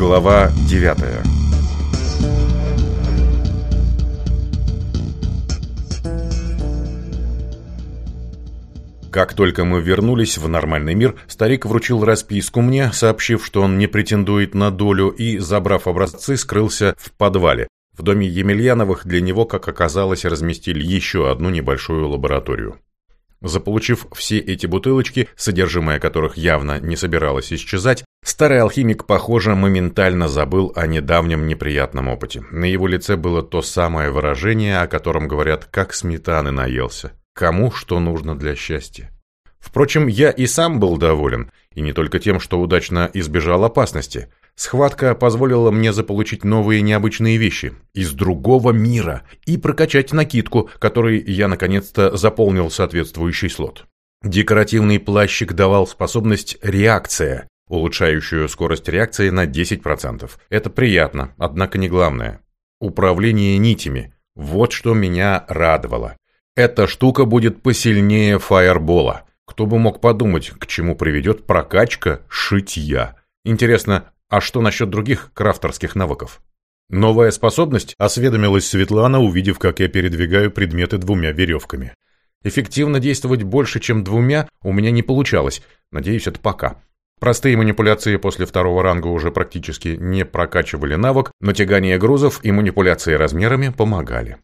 Глава 9 Как только мы вернулись в нормальный мир, старик вручил расписку мне, сообщив, что он не претендует на долю, и, забрав образцы, скрылся в подвале. В доме Емельяновых для него, как оказалось, разместили еще одну небольшую лабораторию. Заполучив все эти бутылочки, содержимое которых явно не собиралось исчезать, старый алхимик, похоже, моментально забыл о недавнем неприятном опыте. На его лице было то самое выражение, о котором говорят, как сметаны наелся. Кому что нужно для счастья? Впрочем, я и сам был доволен, и не только тем, что удачно избежал опасности – Схватка позволила мне заполучить новые необычные вещи из другого мира и прокачать накидку, которой я наконец-то заполнил соответствующий слот. Декоративный плащик давал способность «реакция», улучшающую скорость реакции на 10%. Это приятно, однако не главное. Управление нитями. Вот что меня радовало. Эта штука будет посильнее фаербола. Кто бы мог подумать, к чему приведет прокачка шитья. Интересно, а что насчет других крафтерских навыков? Новая способность, осведомилась Светлана, увидев, как я передвигаю предметы двумя веревками. Эффективно действовать больше, чем двумя, у меня не получалось. Надеюсь, это пока. Простые манипуляции после второго ранга уже практически не прокачивали навык, но тягание грузов и манипуляции размерами помогали.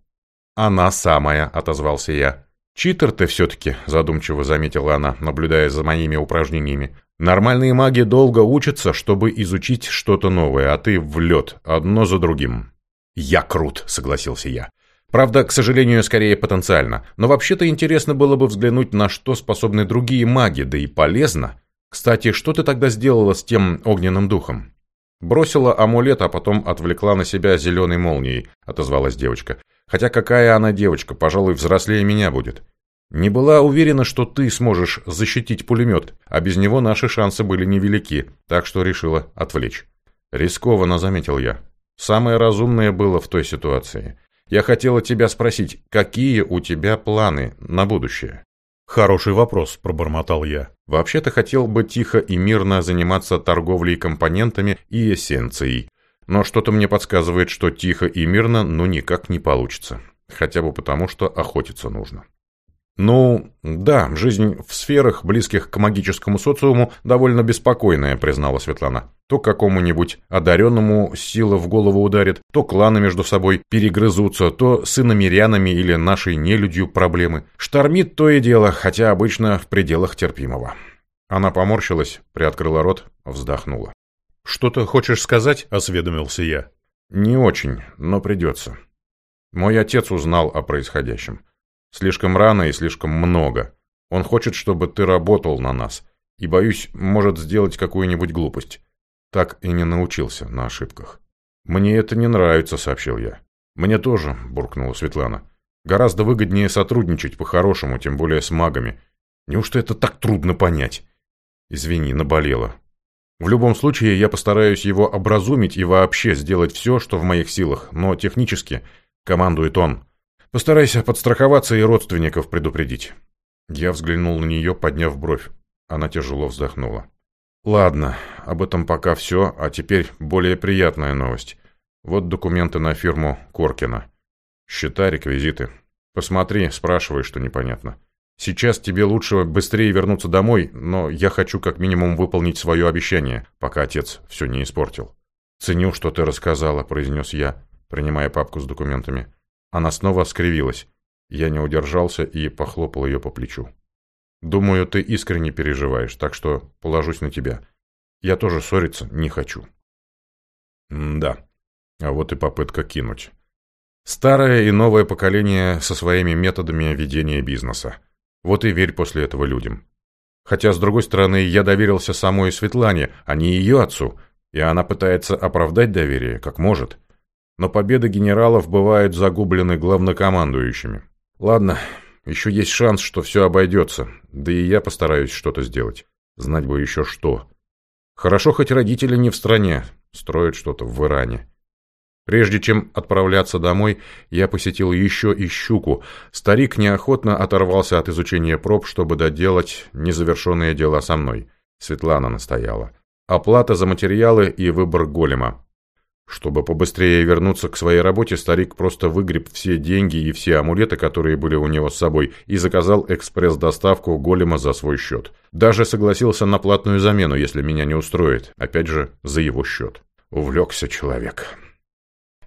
«Она самая», — отозвался я. «Читер ты все-таки», — задумчиво заметила она, наблюдая за моими упражнениями. Нормальные маги долго учатся, чтобы изучить что-то новое, а ты в лед, одно за другим. «Я крут», — согласился я. Правда, к сожалению, скорее потенциально. Но вообще-то интересно было бы взглянуть, на что способны другие маги, да и полезно. Кстати, что ты тогда сделала с тем огненным духом? Бросила амулет, а потом отвлекла на себя зеленой молнией, отозвалась девочка. Хотя какая она девочка, пожалуй, взрослее меня будет. Не была уверена, что ты сможешь защитить пулемет, а без него наши шансы были невелики, так что решила отвлечь. Рискованно, заметил я. Самое разумное было в той ситуации. Я хотела тебя спросить, какие у тебя планы на будущее? Хороший вопрос, пробормотал я. Вообще-то хотел бы тихо и мирно заниматься торговлей компонентами и эссенцией. Но что-то мне подсказывает, что тихо и мирно ну никак не получится. Хотя бы потому, что охотиться нужно. «Ну, да, жизнь в сферах, близких к магическому социуму, довольно беспокойная», признала Светлана. «То какому-нибудь одаренному сила в голову ударит, то кланы между собой перегрызутся, то с иномерянами или нашей нелюдью проблемы. Штормит то и дело, хотя обычно в пределах терпимого». Она поморщилась, приоткрыла рот, вздохнула. «Что-то хочешь сказать?» – осведомился я. «Не очень, но придется». Мой отец узнал о происходящем. Слишком рано и слишком много. Он хочет, чтобы ты работал на нас. И, боюсь, может сделать какую-нибудь глупость. Так и не научился на ошибках. «Мне это не нравится», — сообщил я. «Мне тоже», — буркнула Светлана. «Гораздо выгоднее сотрудничать по-хорошему, тем более с магами. Неужто это так трудно понять?» «Извини, наболело». «В любом случае, я постараюсь его образумить и вообще сделать все, что в моих силах, но технически командует он, Постарайся подстраховаться и родственников предупредить. Я взглянул на нее, подняв бровь. Она тяжело вздохнула. Ладно, об этом пока все, а теперь более приятная новость. Вот документы на фирму Коркина. Счета, реквизиты. Посмотри, спрашивай, что непонятно. Сейчас тебе лучше быстрее вернуться домой, но я хочу как минимум выполнить свое обещание, пока отец все не испортил. «Ценю, что ты рассказала», — произнес я, принимая папку с документами. Она снова скривилась. Я не удержался и похлопал ее по плечу. «Думаю, ты искренне переживаешь, так что положусь на тебя. Я тоже ссориться не хочу». «Да, а вот и попытка кинуть. Старое и новое поколение со своими методами ведения бизнеса. Вот и верь после этого людям. Хотя, с другой стороны, я доверился самой Светлане, а не ее отцу, и она пытается оправдать доверие, как может но победы генералов бывают загублены главнокомандующими. Ладно, еще есть шанс, что все обойдется, да и я постараюсь что-то сделать. Знать бы еще что. Хорошо, хоть родители не в стране, строят что-то в Иране. Прежде чем отправляться домой, я посетил еще и щуку. Старик неохотно оторвался от изучения проб, чтобы доделать незавершенные дела со мной. Светлана настояла. Оплата за материалы и выбор голема. Чтобы побыстрее вернуться к своей работе, старик просто выгреб все деньги и все амулеты, которые были у него с собой, и заказал экспресс-доставку голема за свой счет. Даже согласился на платную замену, если меня не устроит. Опять же, за его счет. Увлекся человек.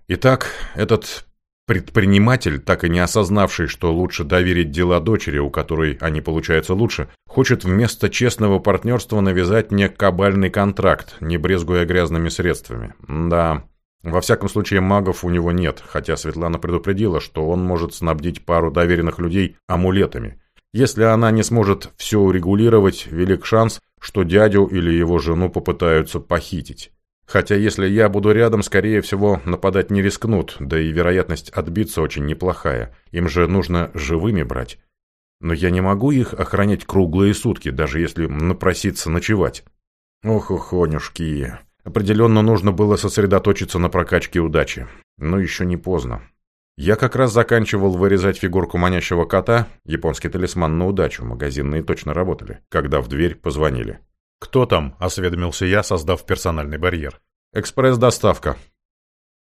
Итак, этот предприниматель, так и не осознавший, что лучше доверить дела дочери, у которой они получаются лучше, хочет вместо честного партнерства навязать мне кабальный контракт, не брезгуя грязными средствами. Да... Во всяком случае, магов у него нет, хотя Светлана предупредила, что он может снабдить пару доверенных людей амулетами. Если она не сможет все урегулировать, велик шанс, что дядю или его жену попытаются похитить. Хотя если я буду рядом, скорее всего, нападать не рискнут, да и вероятность отбиться очень неплохая. Им же нужно живыми брать. Но я не могу их охранять круглые сутки, даже если напроситься ночевать. Ох, охонюшки, Определенно нужно было сосредоточиться на прокачке удачи. Но еще не поздно. Я как раз заканчивал вырезать фигурку манящего кота, японский талисман на удачу, магазинные точно работали, когда в дверь позвонили. «Кто там?» – осведомился я, создав персональный барьер. «Экспресс-доставка».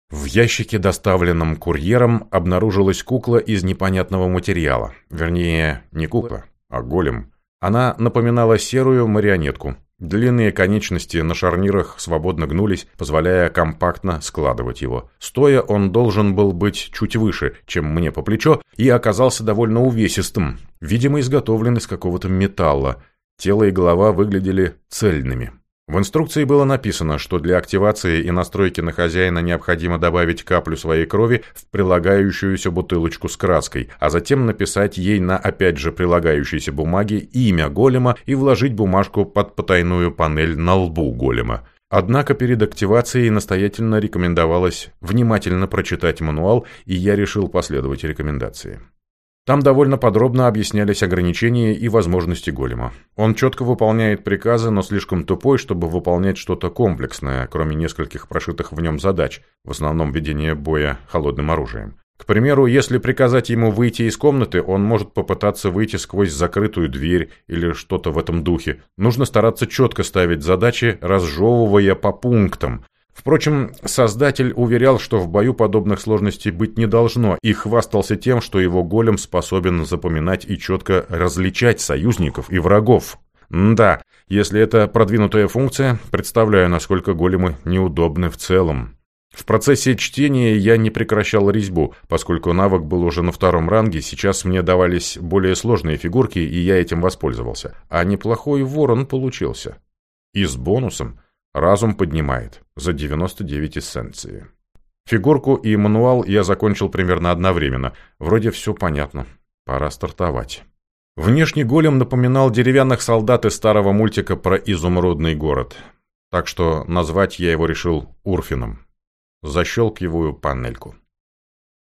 В ящике, доставленном курьером, обнаружилась кукла из непонятного материала. Вернее, не кукла, а голем. Она напоминала серую марионетку. Длинные конечности на шарнирах свободно гнулись, позволяя компактно складывать его. Стоя он должен был быть чуть выше, чем мне по плечо, и оказался довольно увесистым, видимо, изготовлен из какого-то металла. Тело и голова выглядели цельными. В инструкции было написано, что для активации и настройки на хозяина необходимо добавить каплю своей крови в прилагающуюся бутылочку с краской, а затем написать ей на опять же прилагающейся бумаге имя голема и вложить бумажку под потайную панель на лбу голема. Однако перед активацией настоятельно рекомендовалось внимательно прочитать мануал, и я решил последовать рекомендации. Там довольно подробно объяснялись ограничения и возможности голема. Он четко выполняет приказы, но слишком тупой, чтобы выполнять что-то комплексное, кроме нескольких прошитых в нем задач, в основном ведение боя холодным оружием. К примеру, если приказать ему выйти из комнаты, он может попытаться выйти сквозь закрытую дверь или что-то в этом духе. Нужно стараться четко ставить задачи, разжевывая по пунктам – Впрочем, создатель уверял, что в бою подобных сложностей быть не должно, и хвастался тем, что его голем способен запоминать и четко различать союзников и врагов. М да, если это продвинутая функция, представляю, насколько големы неудобны в целом. В процессе чтения я не прекращал резьбу, поскольку навык был уже на втором ранге, сейчас мне давались более сложные фигурки, и я этим воспользовался. А неплохой ворон получился. И с бонусом – Разум поднимает. За 99 эссенции. Фигурку и мануал я закончил примерно одновременно. Вроде все понятно. Пора стартовать. Внешний голем напоминал деревянных солдат из старого мультика про изумрудный город. Так что назвать я его решил Урфином. Защелкиваю панельку.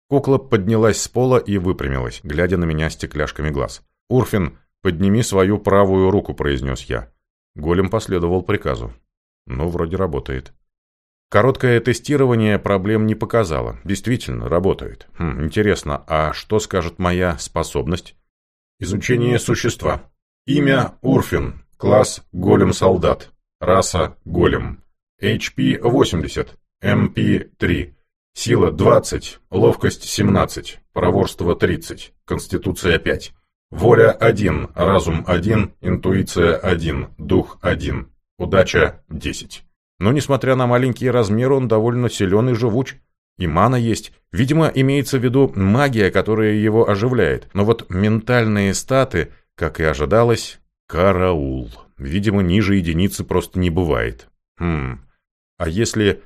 Кукла поднялась с пола и выпрямилась, глядя на меня стекляшками глаз. «Урфин, подними свою правую руку», — произнес я. Голем последовал приказу. Ну, вроде работает. Короткое тестирование проблем не показало. Действительно, работает. Хм, интересно, а что скажет моя способность? Изучение существа. Имя Урфин. Класс Голем-солдат. Раса Голем. HP 80. MP 3. Сила 20. Ловкость 17. Проворство 30. Конституция 5. Воля 1. Разум 1. Интуиция 1. Дух 1 удача 10. Но, несмотря на маленькие размеры, он довольно силен и живуч. И мана есть. Видимо, имеется в виду магия, которая его оживляет. Но вот ментальные статы, как и ожидалось, караул. Видимо, ниже единицы просто не бывает. Хм. А если...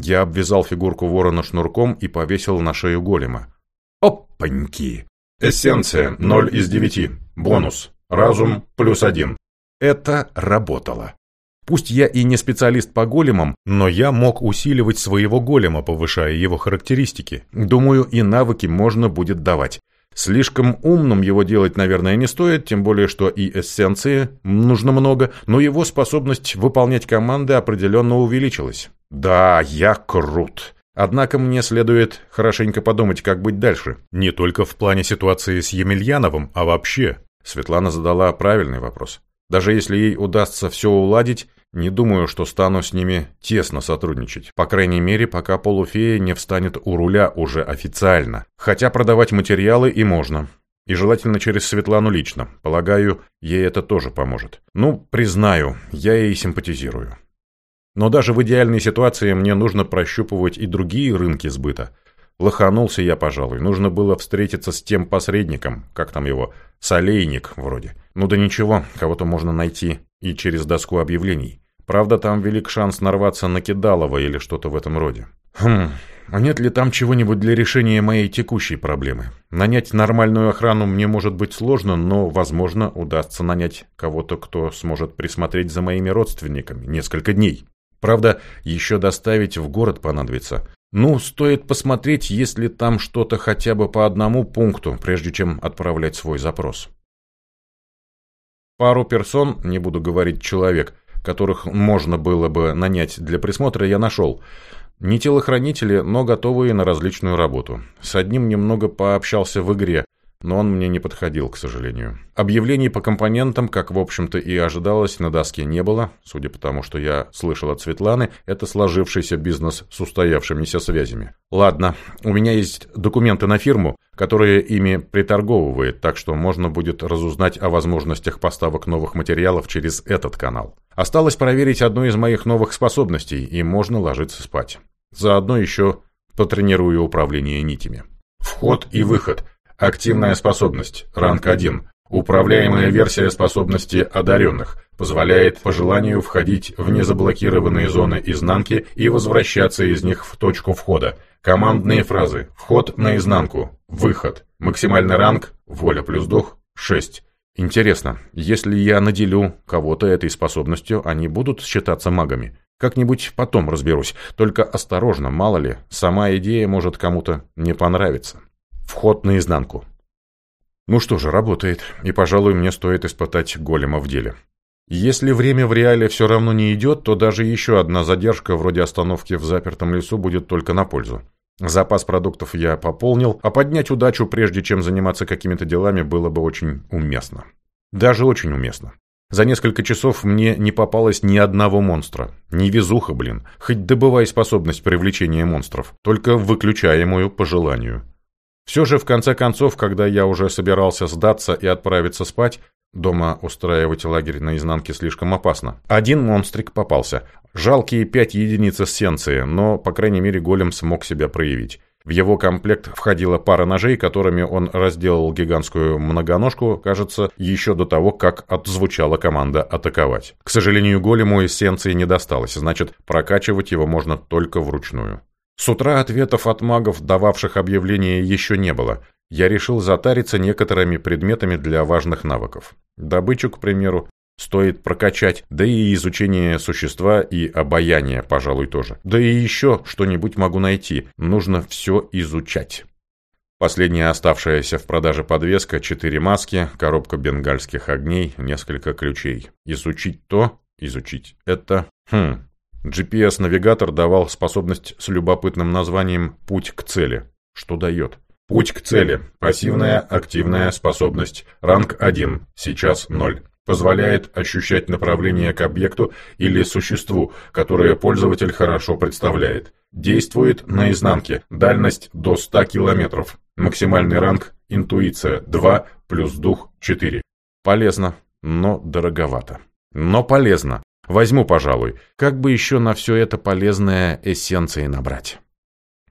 Я обвязал фигурку ворона шнурком и повесил на шею голема. Опаньки! Эссенция 0 из 9. Бонус. Разум плюс один. Это работало. Пусть я и не специалист по големам, но я мог усиливать своего голема, повышая его характеристики. Думаю, и навыки можно будет давать. Слишком умным его делать, наверное, не стоит, тем более, что и эссенции нужно много, но его способность выполнять команды определенно увеличилась. Да, я крут. Однако мне следует хорошенько подумать, как быть дальше. Не только в плане ситуации с Емельяновым, а вообще. Светлана задала правильный вопрос. Даже если ей удастся все уладить, не думаю, что стану с ними тесно сотрудничать. По крайней мере, пока полуфея не встанет у руля уже официально. Хотя продавать материалы и можно. И желательно через Светлану лично. Полагаю, ей это тоже поможет. Ну, признаю, я ей симпатизирую. Но даже в идеальной ситуации мне нужно прощупывать и другие рынки сбыта – Лоханулся я, пожалуй. Нужно было встретиться с тем посредником, как там его, солейник вроде. Ну да ничего, кого-то можно найти и через доску объявлений. Правда, там велик шанс нарваться на кидалово или что-то в этом роде. Хм, а нет ли там чего-нибудь для решения моей текущей проблемы? Нанять нормальную охрану мне может быть сложно, но, возможно, удастся нанять кого-то, кто сможет присмотреть за моими родственниками несколько дней. Правда, еще доставить в город понадобится. Ну, стоит посмотреть, есть ли там что-то хотя бы по одному пункту, прежде чем отправлять свой запрос. Пару персон, не буду говорить человек, которых можно было бы нанять для присмотра, я нашел. Не телохранители, но готовые на различную работу. С одним немного пообщался в игре, но он мне не подходил, к сожалению. Объявлений по компонентам, как в общем-то и ожидалось, на доске не было. Судя по тому, что я слышал от Светланы, это сложившийся бизнес с устоявшимися связями. Ладно, у меня есть документы на фирму, которые ими приторговывает, так что можно будет разузнать о возможностях поставок новых материалов через этот канал. Осталось проверить одну из моих новых способностей, и можно ложиться спать. Заодно еще потренирую управление нитями. Вход и выход – Активная способность, ранг 1. Управляемая версия способности одаренных позволяет по желанию входить в незаблокированные зоны изнанки и возвращаться из них в точку входа. Командные фразы «Вход на изнанку», «Выход», «Максимальный ранг», «Воля плюс дух», «6». Интересно, если я наделю кого-то этой способностью, они будут считаться магами? Как-нибудь потом разберусь, только осторожно, мало ли, сама идея может кому-то не понравиться. Вход наизнанку. Ну что же, работает, и, пожалуй, мне стоит испытать голема в деле. Если время в реале все равно не идет, то даже еще одна задержка вроде остановки в запертом лесу будет только на пользу. Запас продуктов я пополнил, а поднять удачу, прежде чем заниматься какими-то делами, было бы очень уместно. Даже очень уместно. За несколько часов мне не попалось ни одного монстра. Невезуха, блин. Хоть добывай способность привлечения монстров, только выключаемую по желанию. Все же, в конце концов, когда я уже собирался сдаться и отправиться спать, дома устраивать лагерь наизнанке слишком опасно, один монстрик попался. Жалкие пять единиц эссенции, но, по крайней мере, голем смог себя проявить. В его комплект входила пара ножей, которыми он разделал гигантскую многоножку, кажется, еще до того, как отзвучала команда атаковать. К сожалению, голему эссенции не досталось, значит, прокачивать его можно только вручную. С утра ответов от магов, дававших объявления, еще не было. Я решил затариться некоторыми предметами для важных навыков. Добычу, к примеру, стоит прокачать, да и изучение существа и обаяния, пожалуй, тоже. Да и еще что-нибудь могу найти, нужно все изучать. Последняя оставшаяся в продаже подвеска, четыре маски, коробка бенгальских огней, несколько ключей. Изучить то, изучить это. Хм, GPS-навигатор давал способность с любопытным названием «Путь к цели». Что дает? Путь к цели. Пассивная, активная способность. Ранг 1. Сейчас 0. Позволяет ощущать направление к объекту или существу, которое пользователь хорошо представляет. Действует на изнанке. Дальность до 100 км. Максимальный ранг интуиция 2 плюс дух 4. Полезно, но дороговато. Но полезно. Возьму, пожалуй, как бы еще на все это полезное эссенции набрать.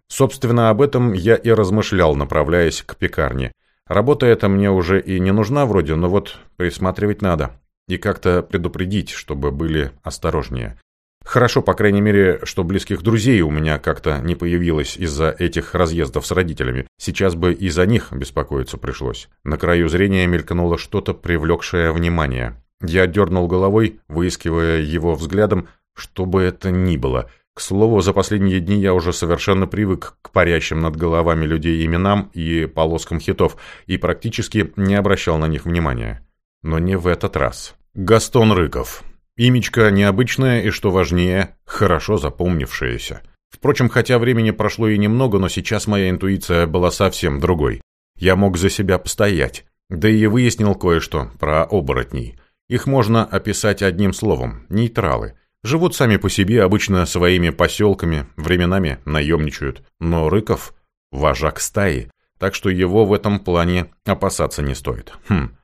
Собственно, об этом я и размышлял, направляясь к пекарне. Работа эта мне уже и не нужна вроде, но вот присматривать надо. И как-то предупредить, чтобы были осторожнее. Хорошо, по крайней мере, что близких друзей у меня как-то не появилось из-за этих разъездов с родителями. Сейчас бы и за них беспокоиться пришлось. На краю зрения мелькнуло что-то, привлекшее внимание. Я дернул головой, выискивая его взглядом, что бы это ни было. К слову, за последние дни я уже совершенно привык к парящим над головами людей именам и полоскам хитов, и практически не обращал на них внимания. Но не в этот раз. Гастон Рыков. Имечко необычное и, что важнее, хорошо запомнившееся. Впрочем, хотя времени прошло и немного, но сейчас моя интуиция была совсем другой. Я мог за себя постоять. Да и выяснил кое-что про оборотней. Их можно описать одним словом – нейтралы. Живут сами по себе, обычно своими поселками, временами наемничают. Но Рыков – вожак стаи, так что его в этом плане опасаться не стоит. Хм,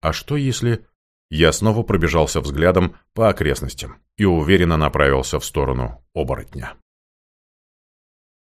а что если... Я снова пробежался взглядом по окрестностям и уверенно направился в сторону оборотня.